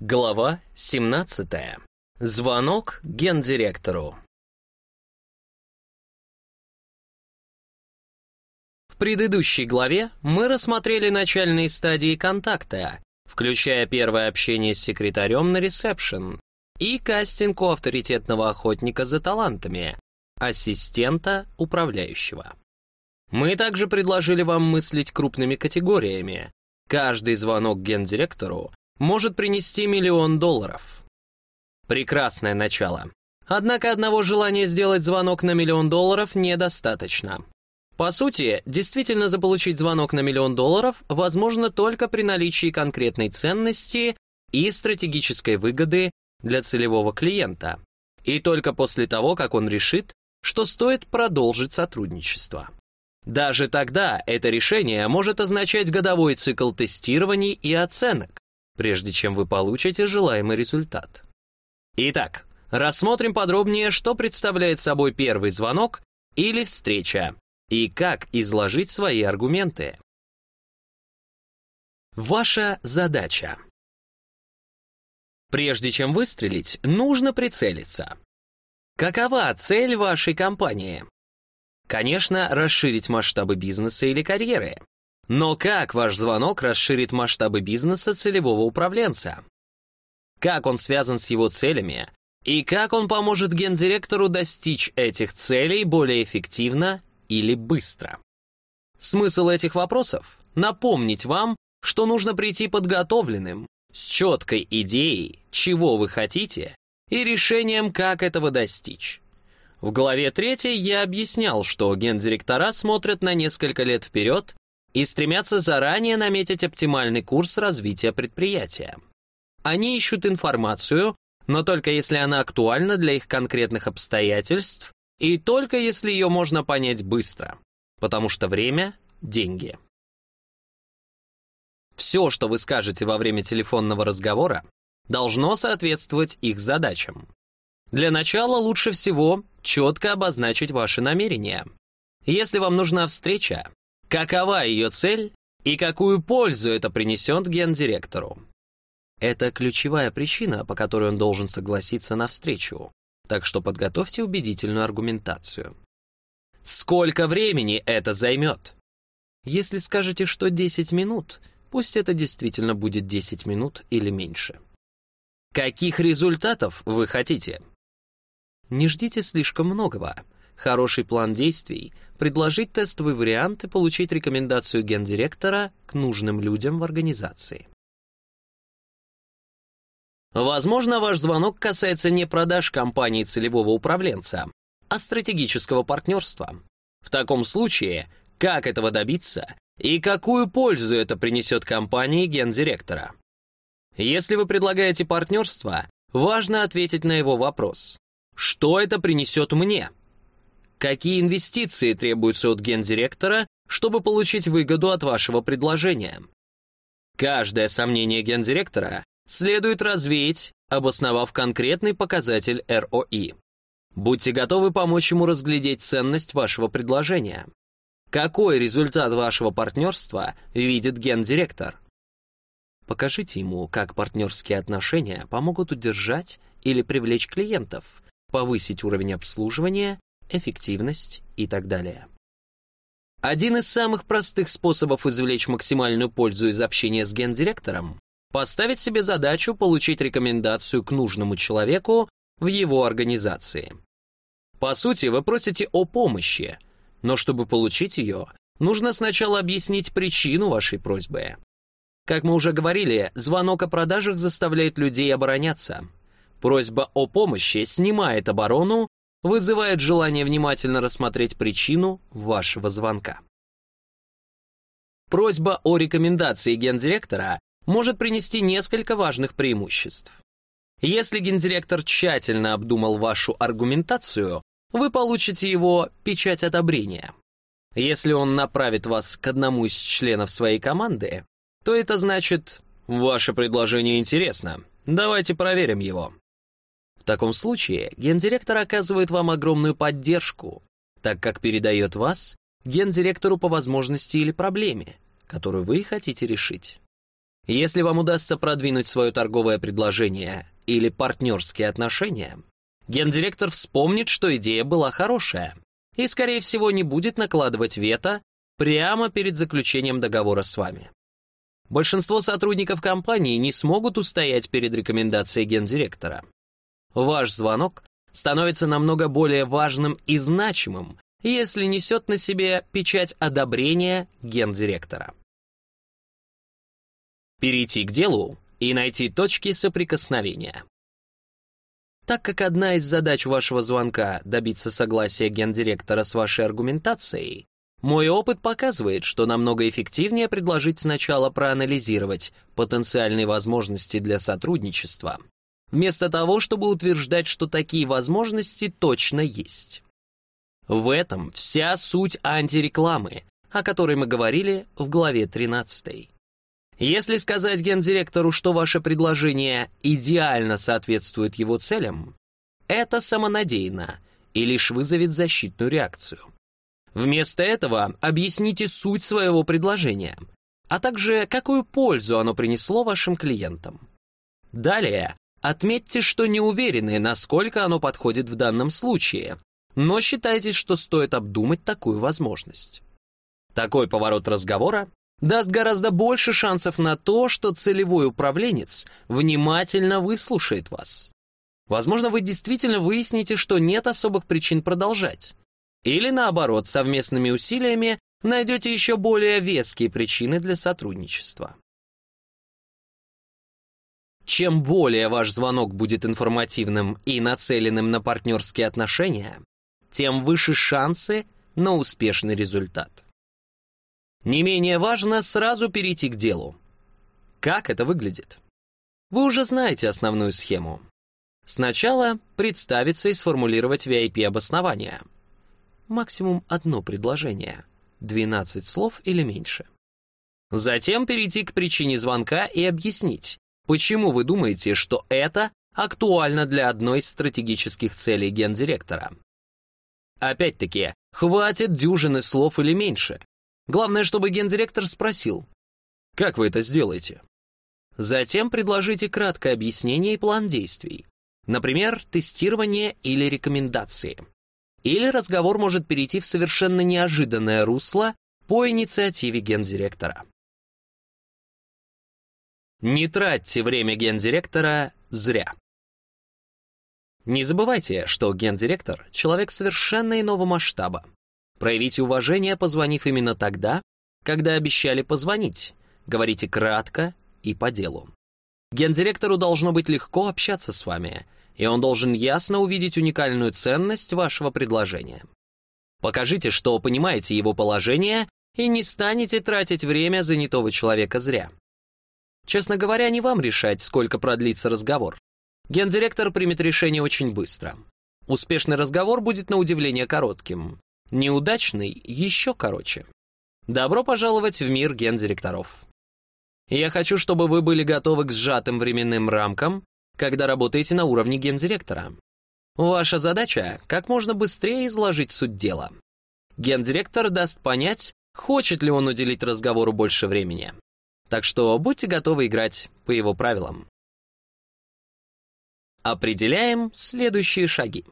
Глава 17. Звонок гендиректору. В предыдущей главе мы рассмотрели начальные стадии контакта, включая первое общение с секретарем на ресепшн и кастинг у авторитетного охотника за талантами, ассистента управляющего. Мы также предложили вам мыслить крупными категориями. Каждый звонок гендиректору может принести миллион долларов. Прекрасное начало. Однако одного желания сделать звонок на миллион долларов недостаточно. По сути, действительно заполучить звонок на миллион долларов возможно только при наличии конкретной ценности и стратегической выгоды для целевого клиента, и только после того, как он решит, что стоит продолжить сотрудничество. Даже тогда это решение может означать годовой цикл тестирований и оценок, прежде чем вы получите желаемый результат. Итак, рассмотрим подробнее, что представляет собой первый звонок или встреча, и как изложить свои аргументы. Ваша задача. Прежде чем выстрелить, нужно прицелиться. Какова цель вашей компании? Конечно, расширить масштабы бизнеса или карьеры. Но как ваш звонок расширит масштабы бизнеса целевого управленца? Как он связан с его целями? И как он поможет гендиректору достичь этих целей более эффективно или быстро? Смысл этих вопросов — напомнить вам, что нужно прийти подготовленным, с четкой идеей, чего вы хотите, и решением, как этого достичь. В главе 3 я объяснял, что гендиректора смотрят на несколько лет вперед и стремятся заранее наметить оптимальный курс развития предприятия. Они ищут информацию, но только если она актуальна для их конкретных обстоятельств и только если ее можно понять быстро, потому что время — деньги. Все, что вы скажете во время телефонного разговора, должно соответствовать их задачам. Для начала лучше всего четко обозначить ваши намерения. Если вам нужна встреча, Какова ее цель и какую пользу это принесет гендиректору? Это ключевая причина, по которой он должен согласиться на встречу. Так что подготовьте убедительную аргументацию. Сколько времени это займет? Если скажете, что 10 минут, пусть это действительно будет 10 минут или меньше. Каких результатов вы хотите? Не ждите слишком многого. Хороший план действий — предложить тестовый вариант и получить рекомендацию гендиректора к нужным людям в организации. Возможно, ваш звонок касается не продаж компании целевого управленца, а стратегического партнерства. В таком случае, как этого добиться и какую пользу это принесет компании гендиректора? Если вы предлагаете партнерство, важно ответить на его вопрос. Что это принесет мне? Какие инвестиции требуются от гендиректора, чтобы получить выгоду от вашего предложения? Каждое сомнение гендиректора следует развеять, обосновав конкретный показатель ROI. Будьте готовы помочь ему разглядеть ценность вашего предложения. Какой результат вашего партнерства видит гендиректор? Покажите ему, как партнерские отношения помогут удержать или привлечь клиентов, повысить уровень обслуживания эффективность и так далее. Один из самых простых способов извлечь максимальную пользу из общения с гендиректором — поставить себе задачу получить рекомендацию к нужному человеку в его организации. По сути, вы просите о помощи, но чтобы получить ее, нужно сначала объяснить причину вашей просьбы. Как мы уже говорили, звонок о продажах заставляет людей обороняться. Просьба о помощи снимает оборону вызывает желание внимательно рассмотреть причину вашего звонка. Просьба о рекомендации гендиректора может принести несколько важных преимуществ. Если гендиректор тщательно обдумал вашу аргументацию, вы получите его печать одобрения. Если он направит вас к одному из членов своей команды, то это значит «Ваше предложение интересно, давайте проверим его» таком случае гендиректор оказывает вам огромную поддержку, так как передает вас гендиректору по возможности или проблеме, которую вы хотите решить. Если вам удастся продвинуть свое торговое предложение или партнерские отношения, гендиректор вспомнит, что идея была хорошая и, скорее всего, не будет накладывать вето прямо перед заключением договора с вами. Большинство сотрудников компании не смогут устоять перед рекомендацией гендиректора. Ваш звонок становится намного более важным и значимым, если несет на себе печать одобрения гендиректора. Перейти к делу и найти точки соприкосновения. Так как одна из задач вашего звонка — добиться согласия гендиректора с вашей аргументацией, мой опыт показывает, что намного эффективнее предложить сначала проанализировать потенциальные возможности для сотрудничества, вместо того, чтобы утверждать, что такие возможности точно есть. В этом вся суть антирекламы, о которой мы говорили в главе 13. Если сказать гендиректору, что ваше предложение идеально соответствует его целям, это самонадеянно и лишь вызовет защитную реакцию. Вместо этого объясните суть своего предложения, а также какую пользу оно принесло вашим клиентам. Далее отметьте, что не уверены, насколько оно подходит в данном случае, но считайте, что стоит обдумать такую возможность. Такой поворот разговора даст гораздо больше шансов на то, что целевой управленец внимательно выслушает вас. Возможно, вы действительно выясните, что нет особых причин продолжать, или наоборот, совместными усилиями найдете еще более веские причины для сотрудничества. Чем более ваш звонок будет информативным и нацеленным на партнерские отношения, тем выше шансы на успешный результат. Не менее важно сразу перейти к делу. Как это выглядит? Вы уже знаете основную схему. Сначала представиться и сформулировать VIP-обоснование — максимум одно предложение, 12 слов или меньше. Затем перейти к причине звонка и объяснить, почему вы думаете, что это актуально для одной из стратегических целей гендиректора. Опять-таки, хватит дюжины слов или меньше. Главное, чтобы гендиректор спросил, как вы это сделаете? Затем предложите краткое объяснение и план действий. Например, тестирование или рекомендации. Или разговор может перейти в совершенно неожиданное русло по инициативе гендиректора. Не тратьте время гендиректора зря. Не забывайте, что гендиректор — человек совершенно иного масштаба. Проявите уважение, позвонив именно тогда, когда обещали позвонить. Говорите кратко и по делу. Гендиректору должно быть легко общаться с вами — и он должен ясно увидеть уникальную ценность вашего предложения. Покажите, что понимаете его положение и не станете тратить время занятого человека зря. Честно говоря, не вам решать, сколько продлится разговор. Гендиректор примет решение очень быстро. Успешный разговор будет на удивление коротким. Неудачный — еще короче. Добро пожаловать в мир гендиректоров. Я хочу, чтобы вы были готовы к сжатым временным рамкам когда работаете на уровне гендиректора. Ваша задача — как можно быстрее изложить суть дела. Гендиректор даст понять, хочет ли он уделить разговору больше времени. Так что будьте готовы играть по его правилам. Определяем следующие шаги.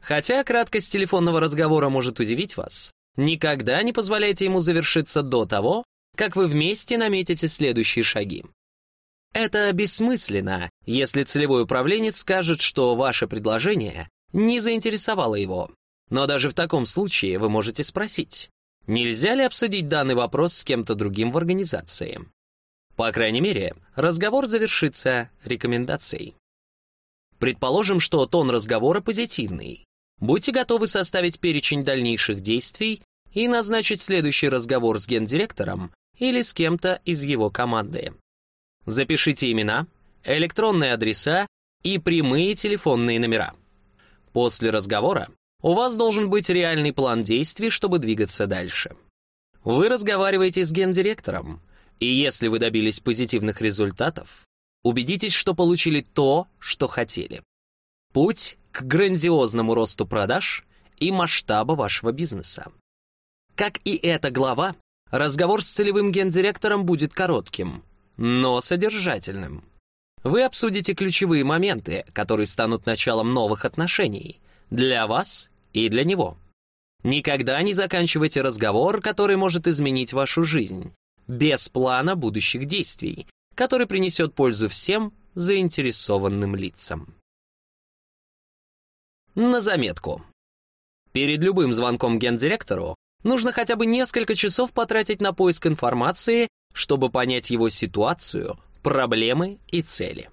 Хотя краткость телефонного разговора может удивить вас, никогда не позволяйте ему завершиться до того, как вы вместе наметите следующие шаги. Это бессмысленно, если целевой управленец скажет, что ваше предложение не заинтересовало его. Но даже в таком случае вы можете спросить, нельзя ли обсудить данный вопрос с кем-то другим в организации. По крайней мере, разговор завершится рекомендацией. Предположим, что тон разговора позитивный. Будьте готовы составить перечень дальнейших действий и назначить следующий разговор с гендиректором или с кем-то из его команды. Запишите имена, электронные адреса и прямые телефонные номера. После разговора у вас должен быть реальный план действий, чтобы двигаться дальше. Вы разговариваете с гендиректором, и если вы добились позитивных результатов, убедитесь, что получили то, что хотели. Путь к грандиозному росту продаж и масштаба вашего бизнеса. Как и эта глава, разговор с целевым гендиректором будет коротким, но содержательным. Вы обсудите ключевые моменты, которые станут началом новых отношений для вас и для него. Никогда не заканчивайте разговор, который может изменить вашу жизнь, без плана будущих действий, который принесет пользу всем заинтересованным лицам. На заметку. Перед любым звонком гендиректору нужно хотя бы несколько часов потратить на поиск информации, чтобы понять его ситуацию, проблемы и цели.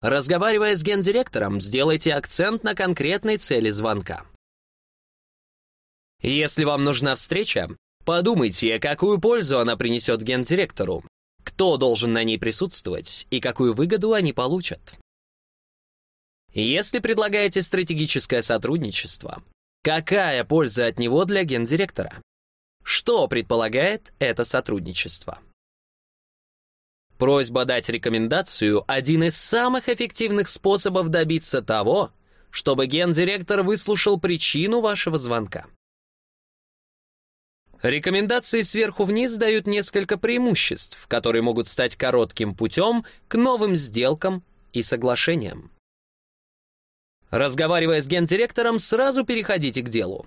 Разговаривая с гендиректором, сделайте акцент на конкретной цели звонка. Если вам нужна встреча, подумайте, какую пользу она принесет гендиректору, кто должен на ней присутствовать и какую выгоду они получат. Если предлагаете стратегическое сотрудничество, какая польза от него для гендиректора? Что предполагает это сотрудничество? Просьба дать рекомендацию – один из самых эффективных способов добиться того, чтобы гендиректор выслушал причину вашего звонка. Рекомендации сверху вниз дают несколько преимуществ, которые могут стать коротким путем к новым сделкам и соглашениям. Разговаривая с гендиректором, сразу переходите к делу.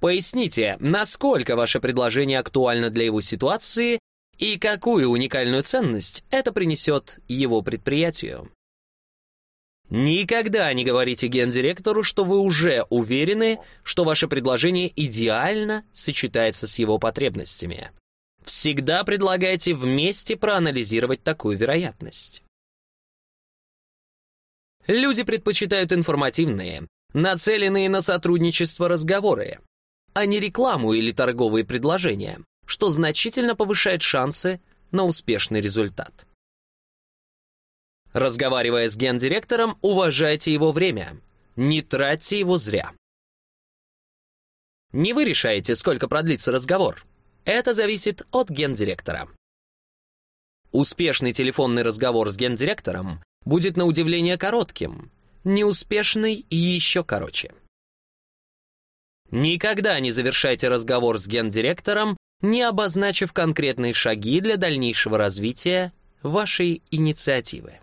Поясните, насколько ваше предложение актуально для его ситуации и какую уникальную ценность это принесет его предприятию. Никогда не говорите гендиректору, что вы уже уверены, что ваше предложение идеально сочетается с его потребностями. Всегда предлагайте вместе проанализировать такую вероятность. Люди предпочитают информативные, нацеленные на сотрудничество разговоры, а не рекламу или торговые предложения, что значительно повышает шансы на успешный результат. Разговаривая с гендиректором, уважайте его время. Не тратьте его зря. Не вы решаете, сколько продлится разговор. Это зависит от гендиректора. Успешный телефонный разговор с гендиректором будет на удивление коротким, неуспешный и еще короче. Никогда не завершайте разговор с гендиректором, не обозначив конкретные шаги для дальнейшего развития вашей инициативы.